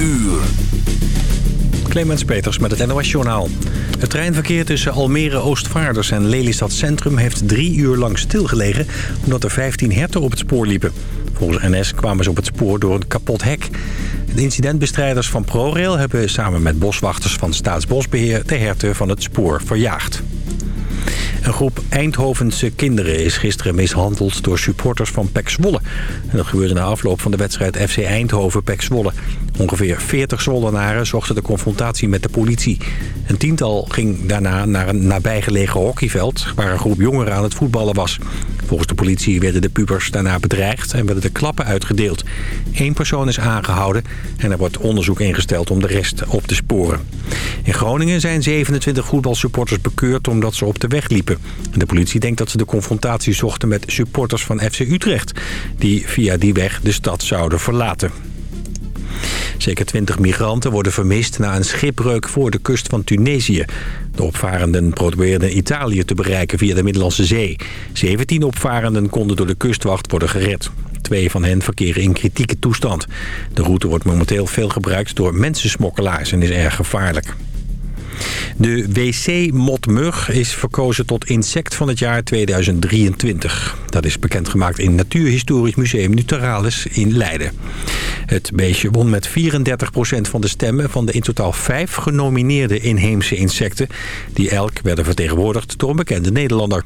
uur. Clemens Peters met het NOS Journaal. Het treinverkeer tussen Almere Oostvaarders en Lelystad Centrum... heeft drie uur lang stilgelegen... omdat er 15 herten op het spoor liepen. Volgens NS kwamen ze op het spoor door een kapot hek. De incidentbestrijders van ProRail hebben samen met boswachters van Staatsbosbeheer... de herten van het spoor verjaagd. Een groep Eindhovense kinderen is gisteren mishandeld door supporters van PEC Zwolle. Dat gebeurde na afloop van de wedstrijd FC Eindhoven-PEC Zwolle. Ongeveer 40 Zwollenaren zochten de confrontatie met de politie. Een tiental ging daarna naar een nabijgelegen hockeyveld... waar een groep jongeren aan het voetballen was. Volgens de politie werden de pubers daarna bedreigd en werden de klappen uitgedeeld. Eén persoon is aangehouden en er wordt onderzoek ingesteld om de rest op te sporen. In Groningen zijn 27 voetbalsupporters bekeurd omdat ze op de weg liepen. De politie denkt dat ze de confrontatie zochten met supporters van FC Utrecht... die via die weg de stad zouden verlaten. Zeker 20 migranten worden vermist na een schipbreuk voor de kust van Tunesië. De opvarenden probeerden Italië te bereiken via de Middellandse Zee. 17 opvarenden konden door de kustwacht worden gered. Twee van hen verkeren in kritieke toestand. De route wordt momenteel veel gebruikt door mensensmokkelaars en is erg gevaarlijk. De wc-motmug is verkozen tot insect van het jaar 2023. Dat is bekendgemaakt in Natuurhistorisch Museum Naturalis in Leiden. Het beestje won met 34% van de stemmen van de in totaal vijf genomineerde inheemse insecten... die elk werden vertegenwoordigd door een bekende Nederlander.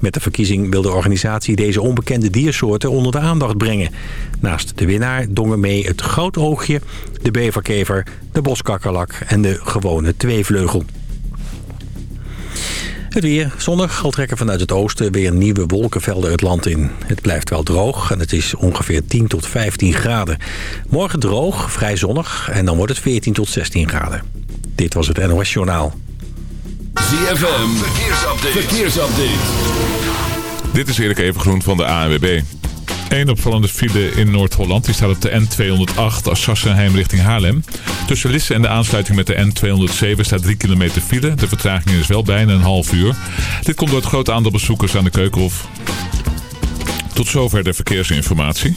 Met de verkiezing wil de organisatie deze onbekende diersoorten onder de aandacht brengen. Naast de winnaar dongen mee het grootoogje, de beverkever, de boskakkerlak en de gewone tweevleugel. Het weer zonnig, al trekken vanuit het oosten weer nieuwe wolkenvelden het land in. Het blijft wel droog en het is ongeveer 10 tot 15 graden. Morgen droog, vrij zonnig en dan wordt het 14 tot 16 graden. Dit was het NOS Journaal. ZFM, verkeersupdate. verkeersupdate. Dit is Erik Evengroen van de ANWB. Eén opvallende file in Noord-Holland. Die staat op de N208 Assassenheim richting Haarlem. Tussen Lisse en de aansluiting met de N207 staat 3 kilometer file. De vertraging is wel bijna een half uur. Dit komt door het grote aantal bezoekers aan de Keukenhof. Tot zover de verkeersinformatie.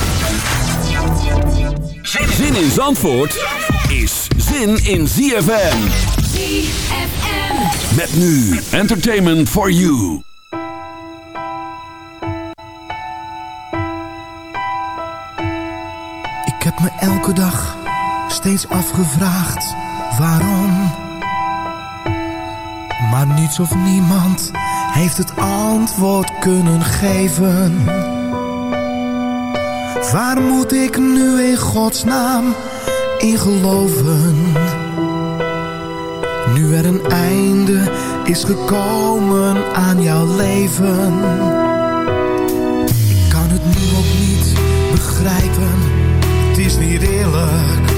Zin in Zandvoort is zin in ZFM. ZFM. Met nu Entertainment for You. Ik heb me elke dag steeds afgevraagd waarom. Maar niets of niemand heeft het antwoord kunnen geven. Waar moet ik nu in godsnaam in geloven? Nu er een einde is gekomen aan jouw leven. Ik kan het nu ook niet begrijpen, het is niet eerlijk.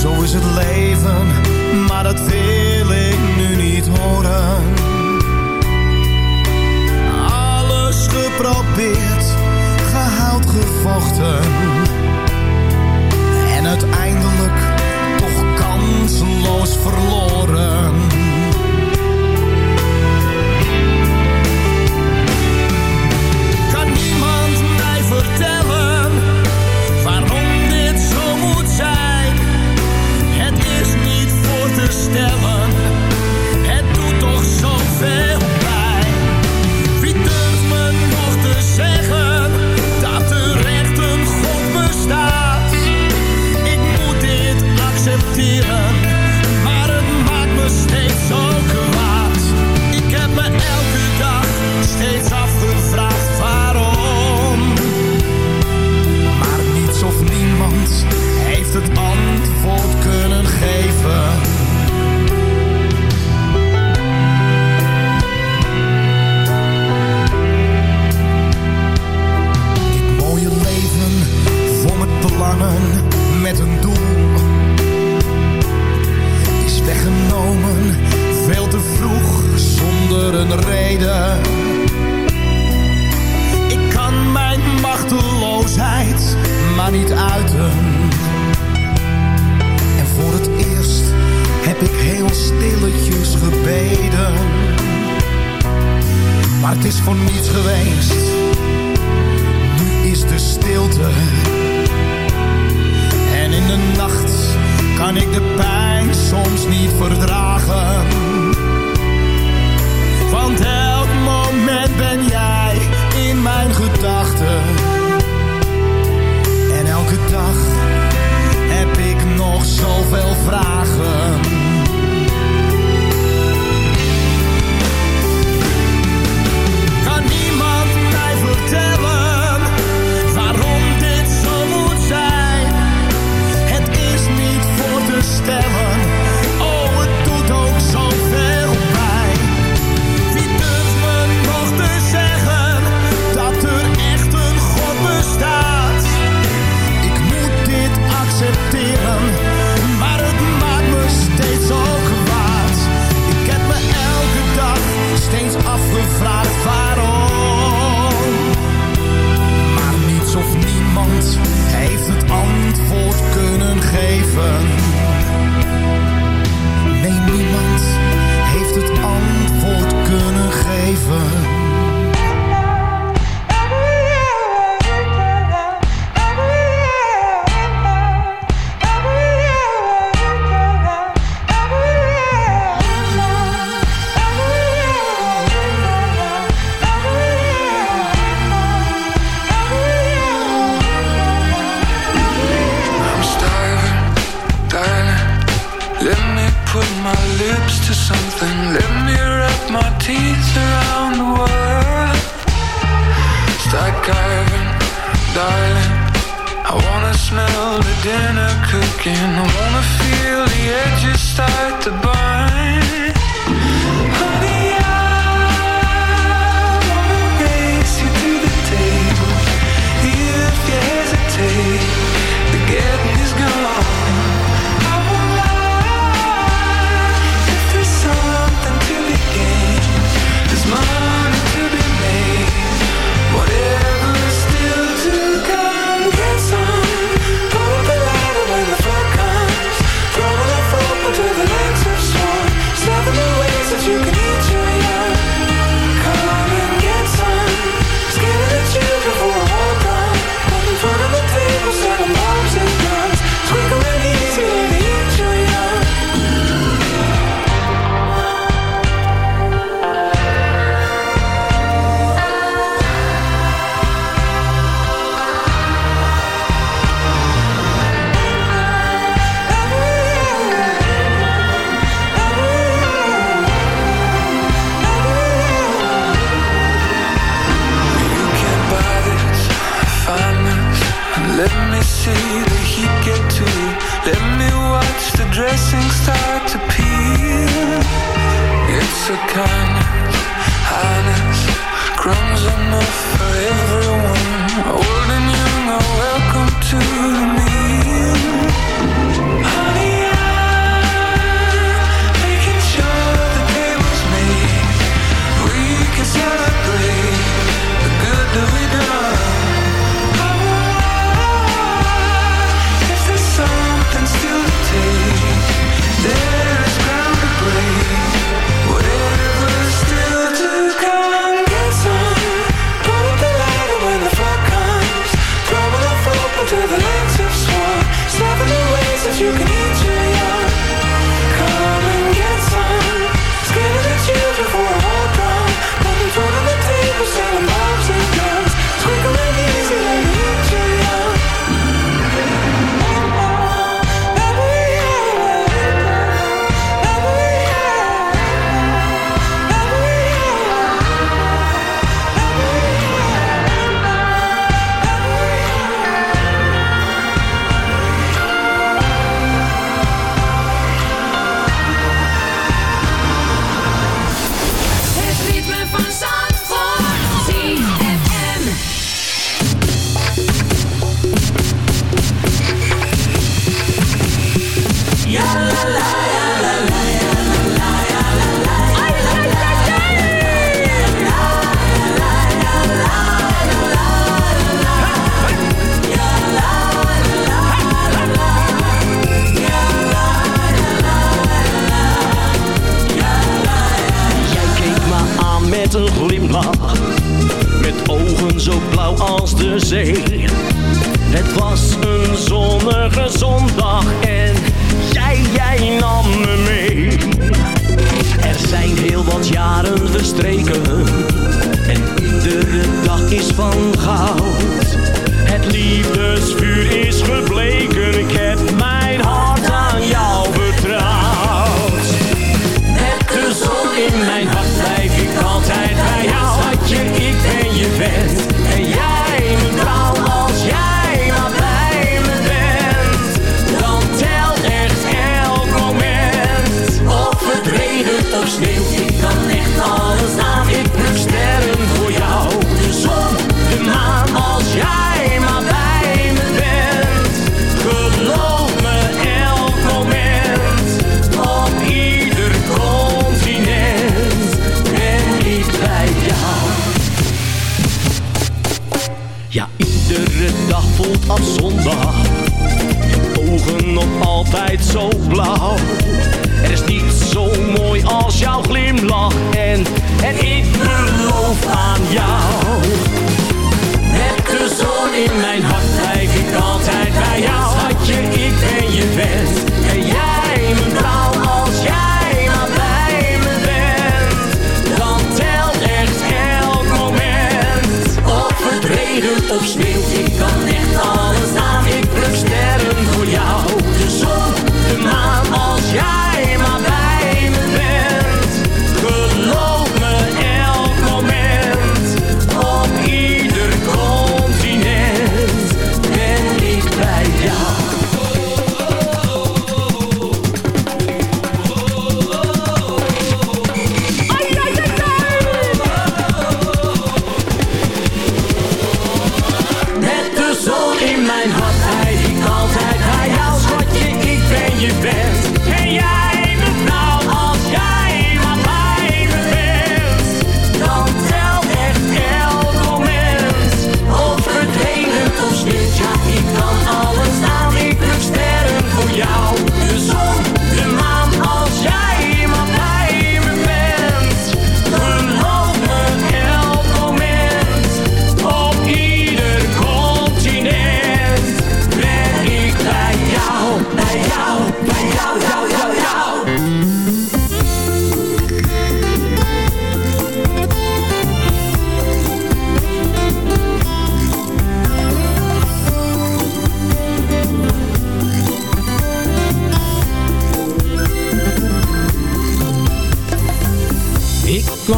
Zo is het leven, maar dat wil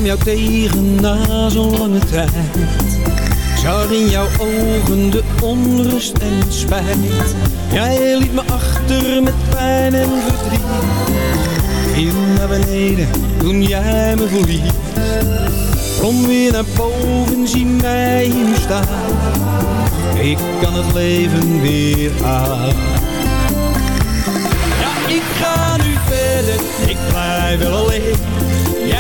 jou tegen na zo'n lange tijd. Zag in jouw ogen de onrust en spijt. Jij liet me achter met pijn en verdriet. Viel naar beneden toen jij me verliet. Kom weer naar boven, zie mij nu staan. Ik kan het leven weer aan. Ja, ik ga nu verder, ik blijf wel alleen.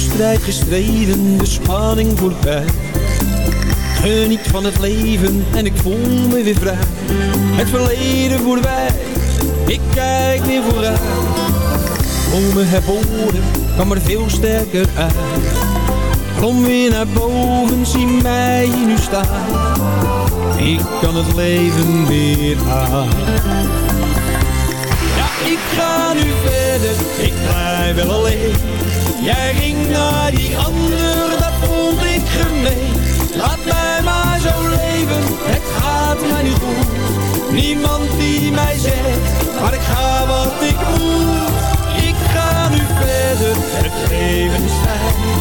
Strijd gestreden, de spanning voorbij. Geniet van het leven en ik voel me weer vrij. Het verleden voorbij, ik kijk weer vooruit. Komen herboren, kwam er veel sterker uit. Kom weer naar boven, zie mij nu staan. Ik kan het leven weer aan. Ja, ik ga nu verder, ik blijf wel alleen. Jij ging naar die ander, dat vond ik gemeen. Laat mij maar zo leven, het gaat mij niet goed. Niemand die mij zegt, maar ik ga wat ik moet. Ik ga nu verder, het leven is fijn.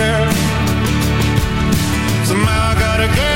girl. Somehow I got a girl.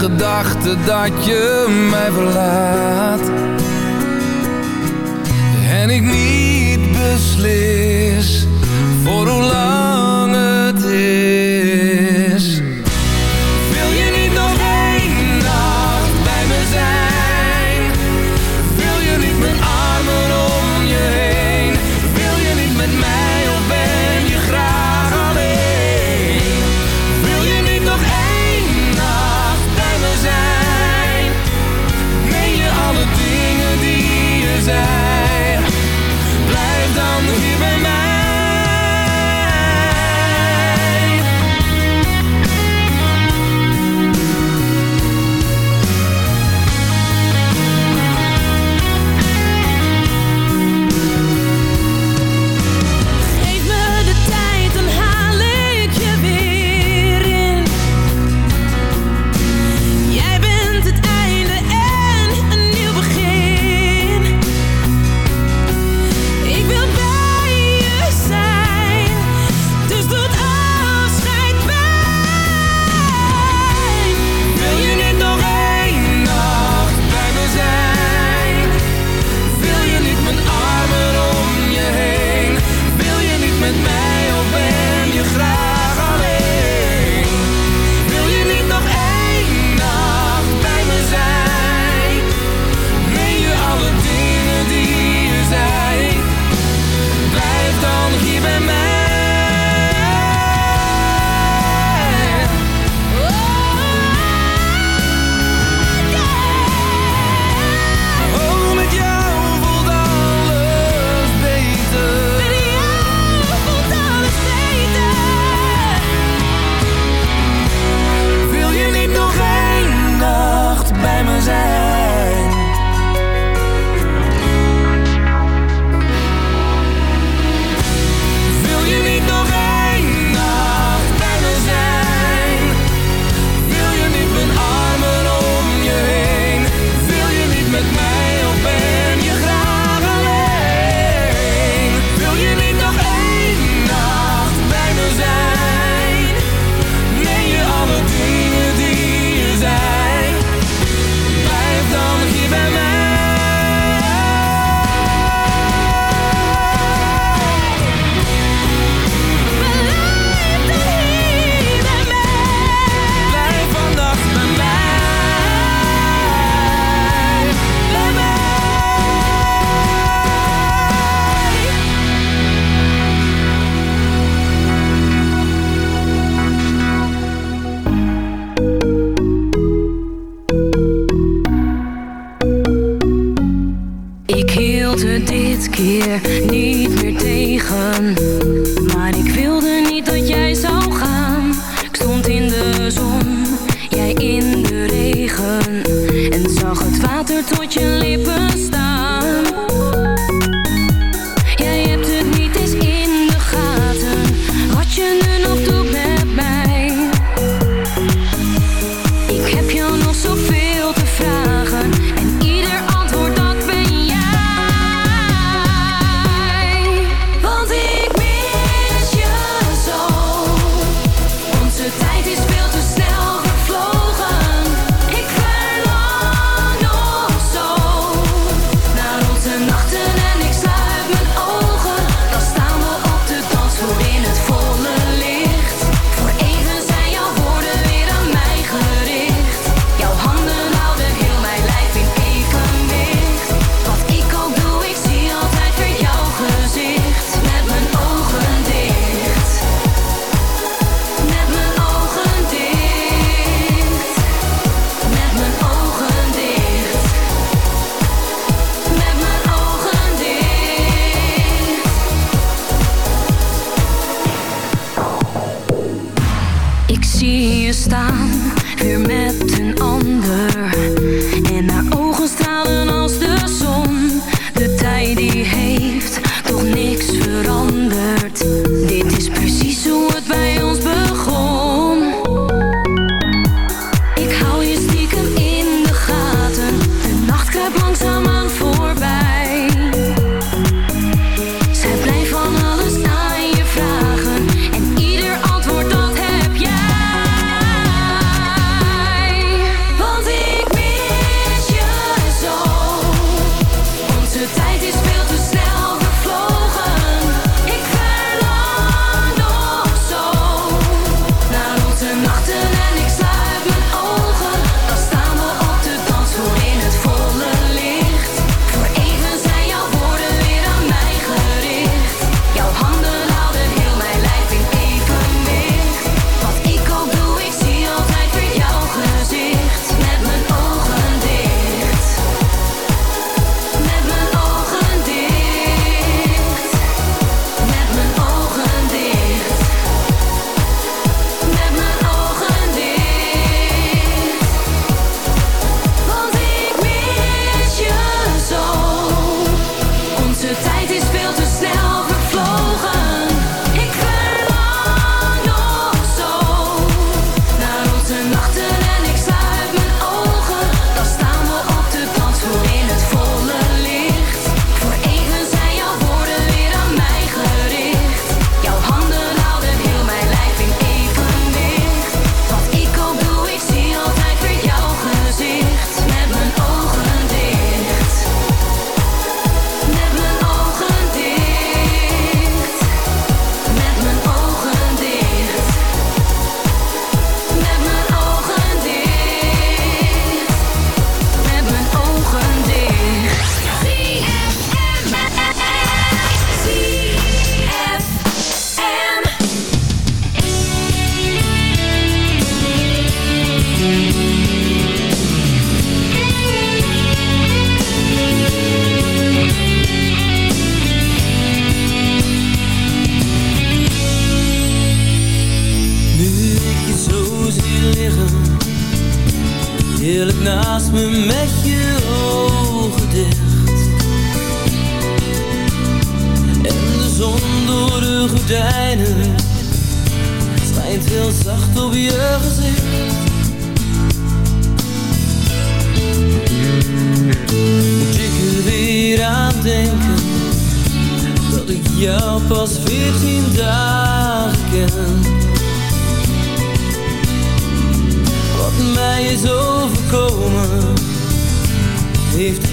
gedachte dat je mij verlaat. En ik niet beslis voor hoe lang het is.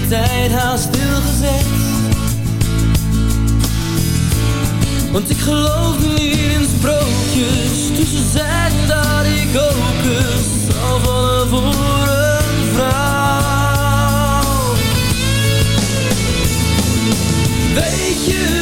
tijd haast stilgezet. Want ik geloof niet in sprookjes Dus ze zeiden dat ik ook eens Zal voor een vrouw. Weet je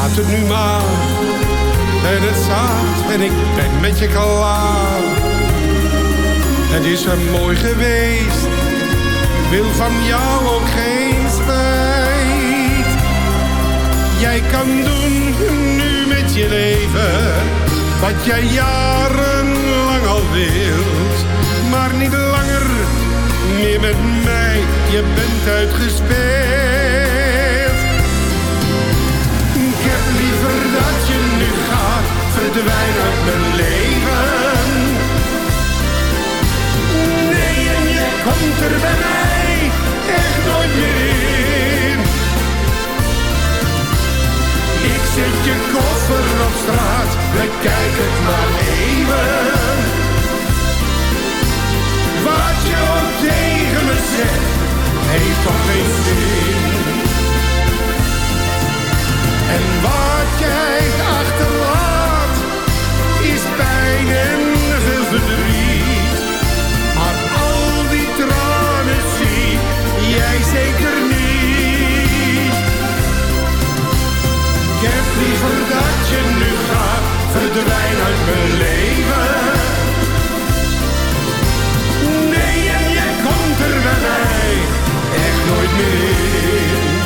laat het nu maar, en het zaad en ik ben met je klaar. Het is er mooi geweest, wil van jou ook geen spijt. Jij kan doen nu met je leven wat jij jarenlang al wilt. Maar niet langer meer met mij, je bent uitgespeeld. Verdwijn uit mijn leven. Nee, en je komt er bij mij echt nooit meer. Ik zet je koffer op straat, bekijk het maar even. Wat je ook tegen me zegt, heeft toch geen zin. En wat jij achterlaat, pijn en veel verdriet. Maar al die tranen zie jij zeker niet. Ik heb liever dat je nu gaat, verdwijn uit mijn leven. Nee, en je komt er bij mij echt nooit meer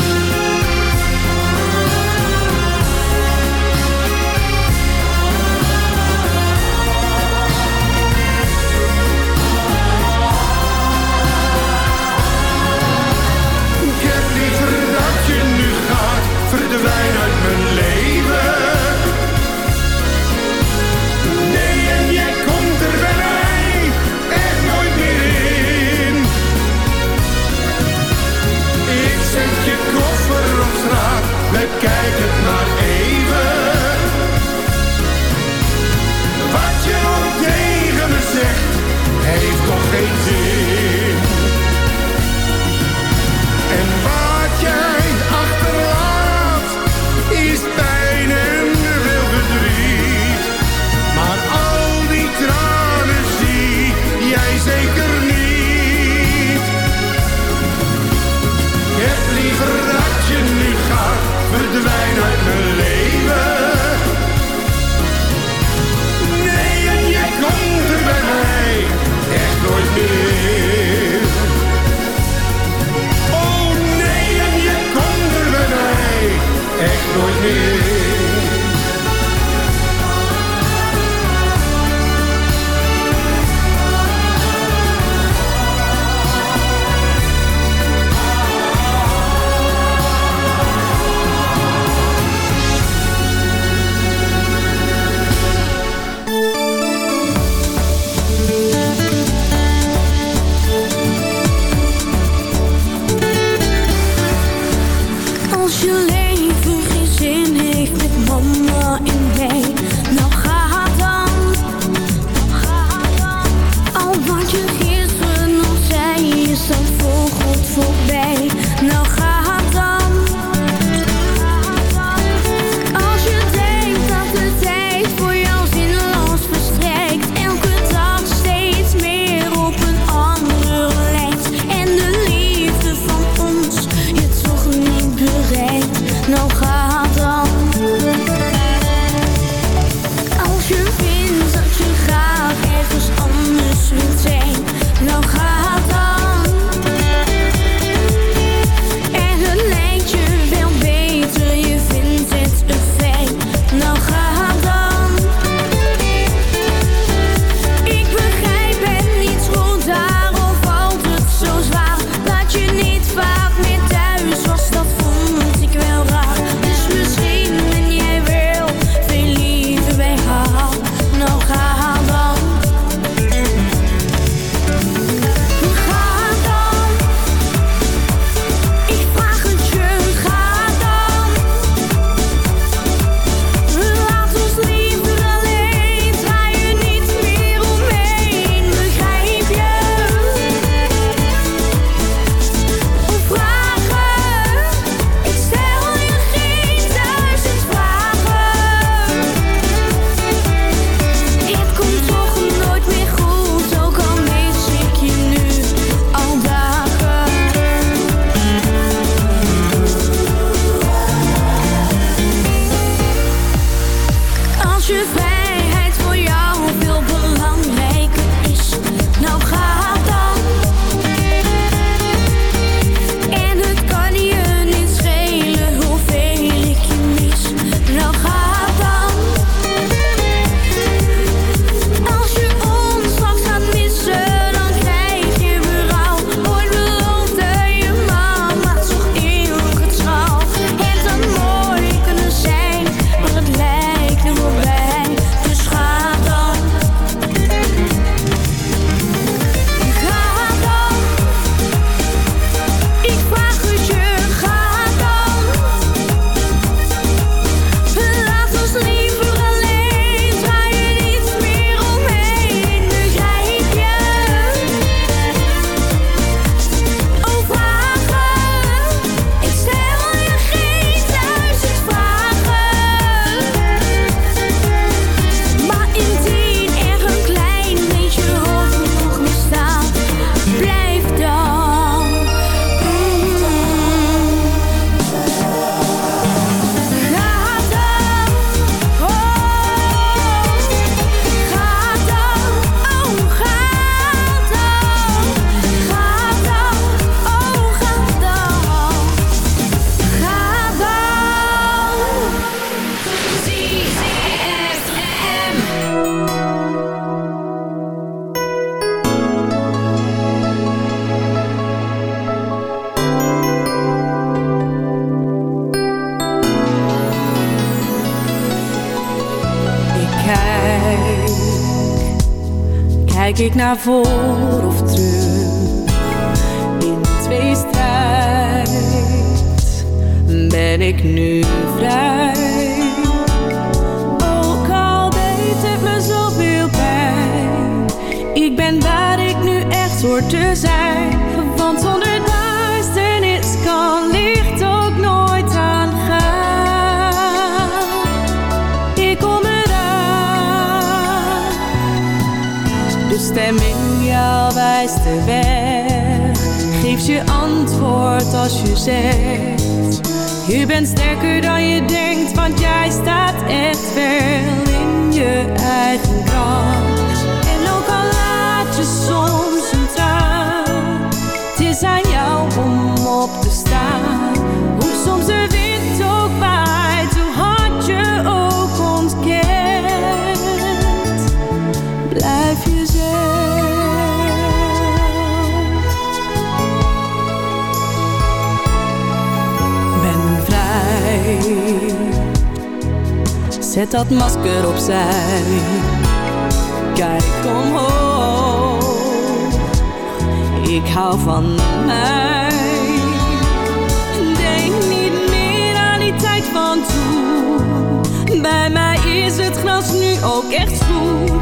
naar voren. Zet dat masker opzij. Kijk omhoog. Ik hou van mij. Denk niet meer aan die tijd van toen. Bij mij is het gras nu ook echt goed.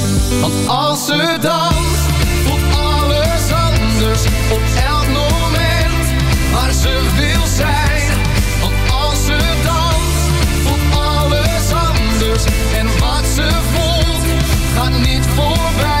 Want als ze danst Voelt alles anders Op elk moment Waar ze wil zijn. Want als ze danst Voelt alles anders En wat ze voelt Gaat niet voorbij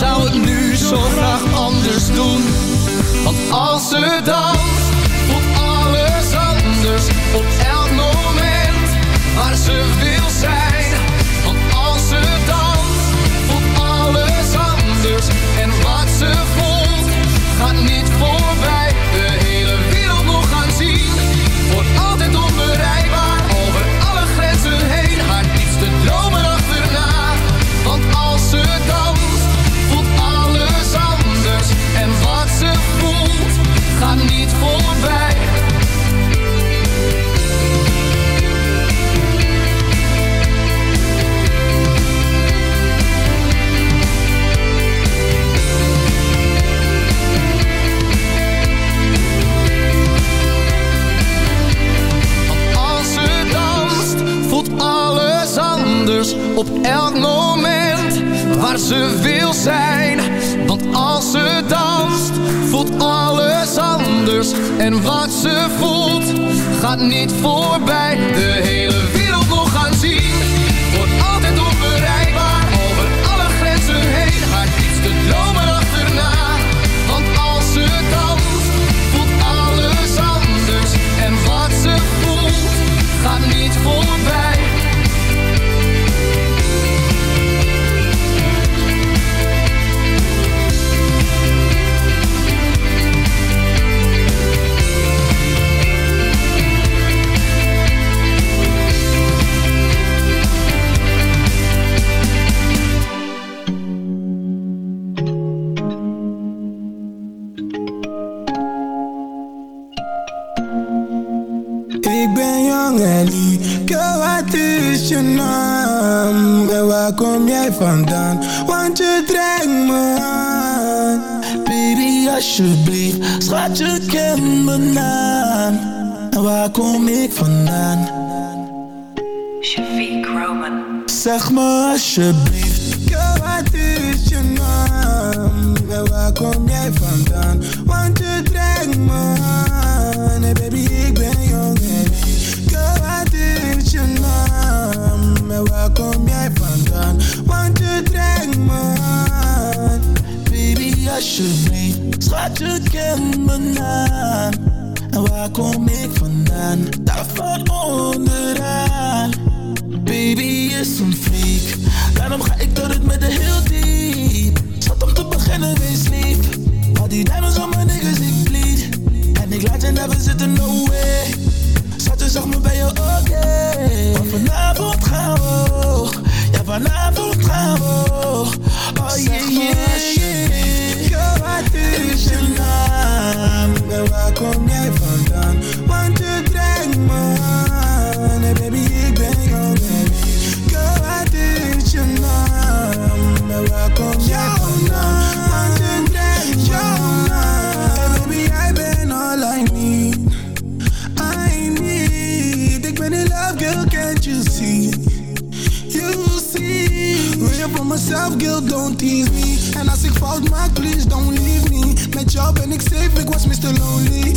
Zou het nu zo graag anders doen. Want als ze danst, voelt alles anders op elk moment waar ze wil zijn. Zeg me alsjeblieft, wat is je naam? En waar kom jij vandaan? Want je trekt me aan. Hey baby, ik ben jong en. Girl, wat is je naam? En waar kom jij vandaan? Want je trekt me aan. Baby, alsjeblieft, schat je kent mijn naam. En waar kom ik vandaan? Daar van onderaan. Baby is een freak, daarom ga ik door het met heel diep. Zat om te beginnen, wees lief. Al die diamonds op mijn niggas, ik bleed. En ik laat je never zitten, no way. Zat je zeg me bij je oké. Want vanavond gaan we, ja vanavond gaan we. En als ik fout maak, please don't leave me. Met jou ben ik safe, ik was Mr. Lonely.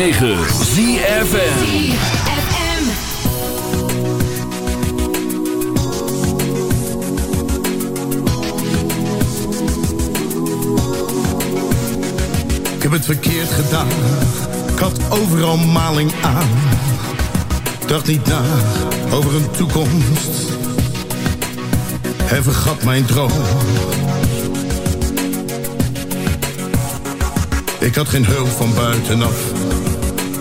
106.9 ZFN Ik heb het verkeerd gedaan. Ik had overal maling aan. Dacht niet na over een toekomst. En vergat mijn droom. Ik had geen hulp van buitenaf.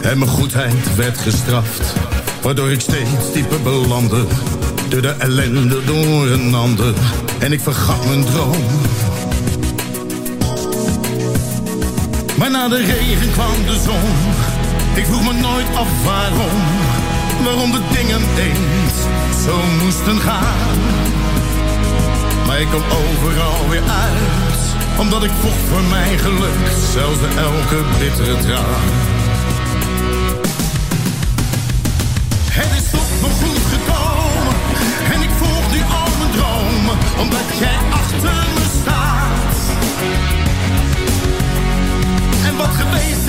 En mijn goedheid werd gestraft. Waardoor ik steeds dieper belandde. Door de ellende door een ander. En ik vergat mijn droom. Maar na de regen kwam de zon. Ik vroeg me nooit af waarom. Waarom de dingen eens zo moesten gaan. Maar ik kwam overal weer uit. Omdat ik vocht voor mijn geluk. Zelfs elke bittere traan. Omdat jij achter me staat. En wat geweest.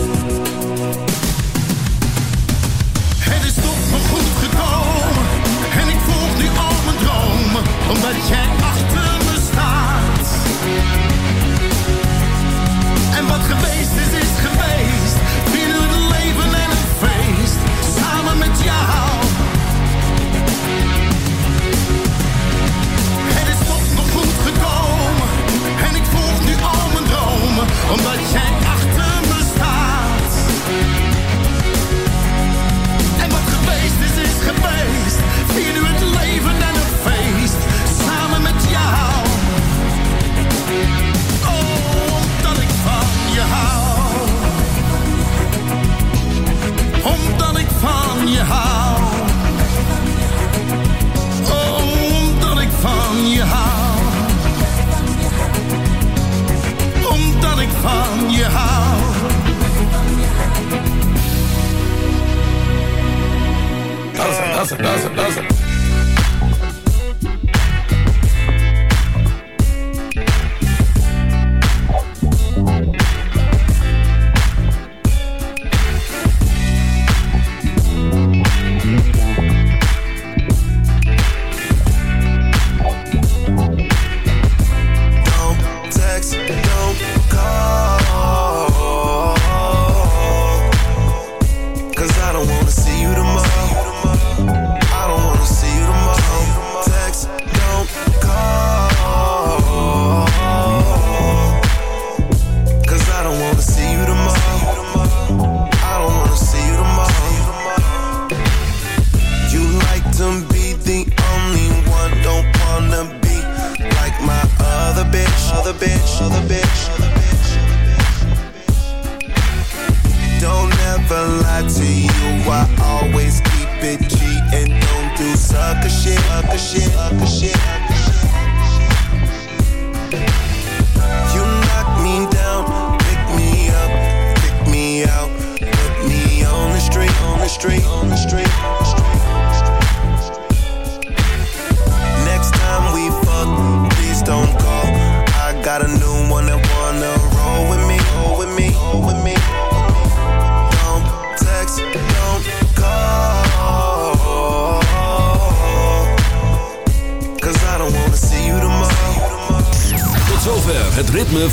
Omdat jij achter me staat. En wat geweest is, is geweest. Vieren het leven en een feest. Samen met jou. Het is tot me goed gekomen. En ik volg nu al mijn dromen Omdat jij Oh, van je hou. Omdat ik van je hou. Omdat ik van je hou. Dat is het, dat is het, dat is het, dat is het.